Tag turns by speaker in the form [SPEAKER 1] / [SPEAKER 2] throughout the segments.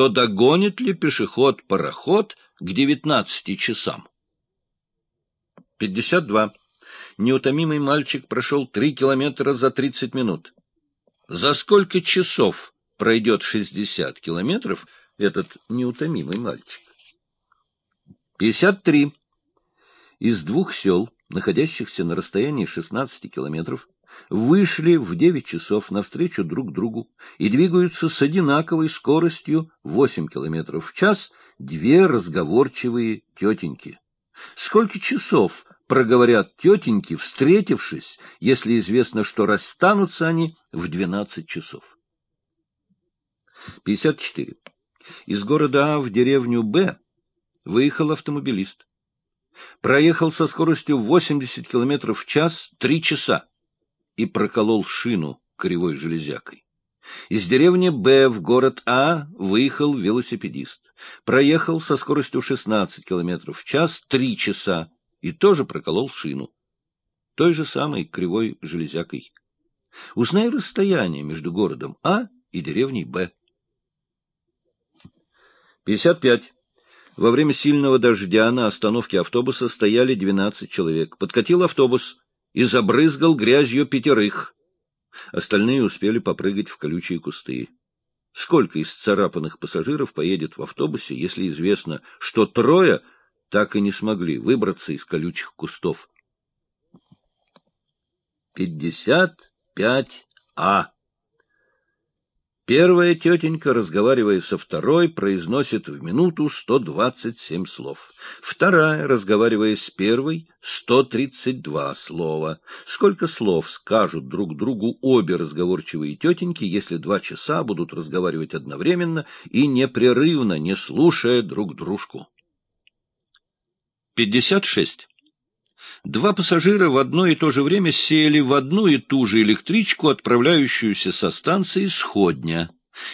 [SPEAKER 1] то догонит ли пешеход пароход к девятнадцати часам? 52. Неутомимый мальчик прошел три километра за тридцать минут. За сколько часов пройдет шестьдесят километров этот неутомимый мальчик? 53. Из двух сел, находящихся на расстоянии 16 километров, вышли в 9 часов навстречу друг другу и двигаются с одинаковой скоростью 8 километров в час две разговорчивые тетеньки. Сколько часов проговорят тетеньки, встретившись, если известно, что расстанутся они в 12 часов? 54. Из города А в деревню Б выехал автомобилист. Проехал со скоростью 80 км в час три часа и проколол шину кривой железякой. Из деревни Б в город А выехал велосипедист. Проехал со скоростью 16 км в час три часа и тоже проколол шину. Той же самой кривой железякой. Узнай расстояние между городом А и деревней Б. 55. Во время сильного дождя на остановке автобуса стояли 12 человек. Подкатил автобус и забрызгал грязью пятерых. Остальные успели попрыгать в колючие кусты. Сколько из царапанных пассажиров поедет в автобусе, если известно, что трое так и не смогли выбраться из колючих кустов? 55А. Первая тетенька, разговаривая со второй, произносит в минуту 127 слов. Вторая, разговаривая с первой, 132 слова. Сколько слов скажут друг другу обе разговорчивые тетеньки, если два часа будут разговаривать одновременно и непрерывно, не слушая друг дружку? 56. Два пассажира в одно и то же время сели в одну и ту же электричку, отправляющуюся со станции Сходня,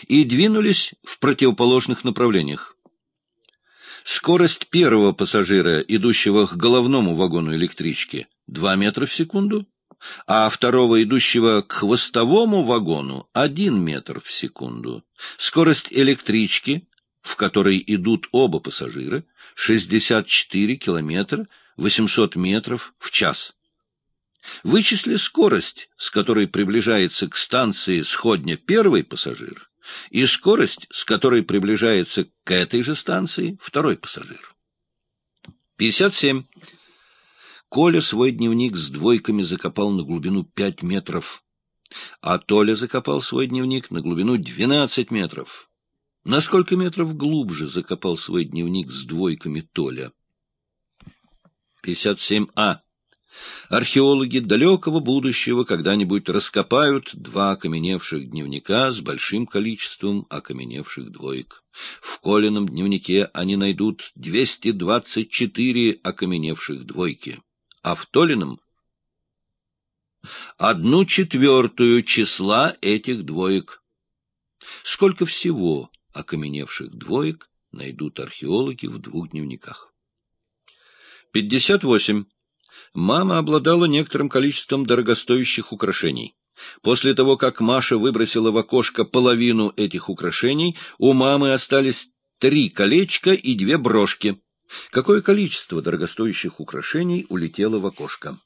[SPEAKER 1] и двинулись в противоположных направлениях. Скорость первого пассажира, идущего к головному вагону электрички, 2 метра в секунду, а второго, идущего к хвостовому вагону, 1 метр в секунду. Скорость электрички, в которой идут оба пассажира, 64 километра 800 метров в час. Вычисли скорость, с которой приближается к станции сходня первый пассажир, и скорость, с которой приближается к этой же станции второй пассажир. 57. Коля свой дневник с двойками закопал на глубину 5 метров, а Толя закопал свой дневник на глубину 12 метров. На сколько метров глубже закопал свой дневник с двойками Толя? 57А. Археологи далекого будущего когда-нибудь раскопают два окаменевших дневника с большим количеством окаменевших двоек. В Колином дневнике они найдут 224 окаменевших двойки, а в Толином — одну четвертую числа этих двоек. Сколько всего окаменевших двоек найдут археологи в двух дневниках? 58. Мама обладала некоторым количеством дорогостоящих украшений. После того, как Маша выбросила в окошко половину этих украшений, у мамы остались три колечка и две брошки. Какое количество дорогостоящих украшений улетело в окошко?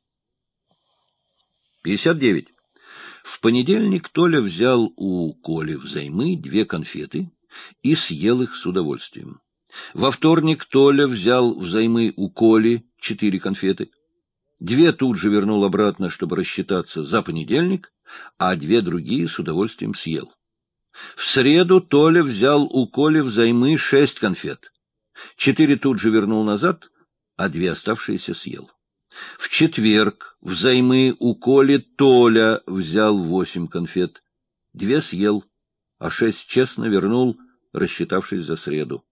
[SPEAKER 1] 59. В понедельник Толя взял у Коли взаймы две конфеты и съел их с удовольствием. Во вторник Толя взял взаймы у Коли четыре конфеты. Две тут же вернул обратно, чтобы рассчитаться за понедельник, а две другие с удовольствием съел. В среду Толя взял у Коли взаймы шесть конфет. Четыре тут же вернул назад, а две оставшиеся съел. В четверг взаймы у Коли Толя взял восемь конфет. Две съел, а шесть честно вернул, рассчитавшись за среду.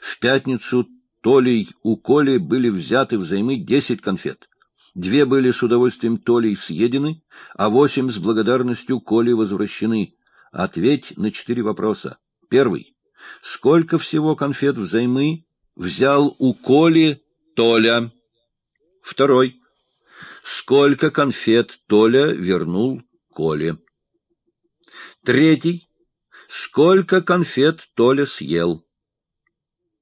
[SPEAKER 1] В пятницу Толей у Коли были взяты взаймы десять конфет. Две были с удовольствием Толей съедены, а восемь с благодарностью Коли возвращены. Ответь на четыре вопроса. Первый. Сколько всего конфет взаймы взял у Коли Толя? Второй. Сколько конфет Толя вернул Коле? Третий. сколько конфет Толя съел.